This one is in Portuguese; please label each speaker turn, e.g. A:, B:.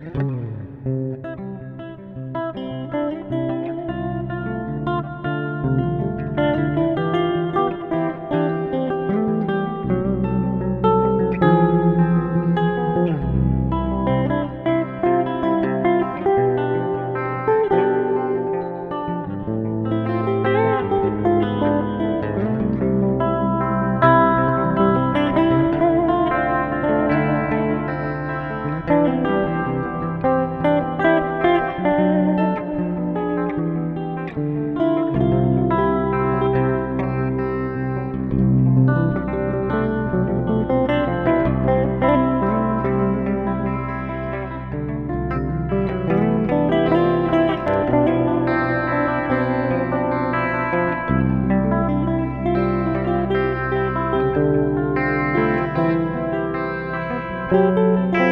A: Música Música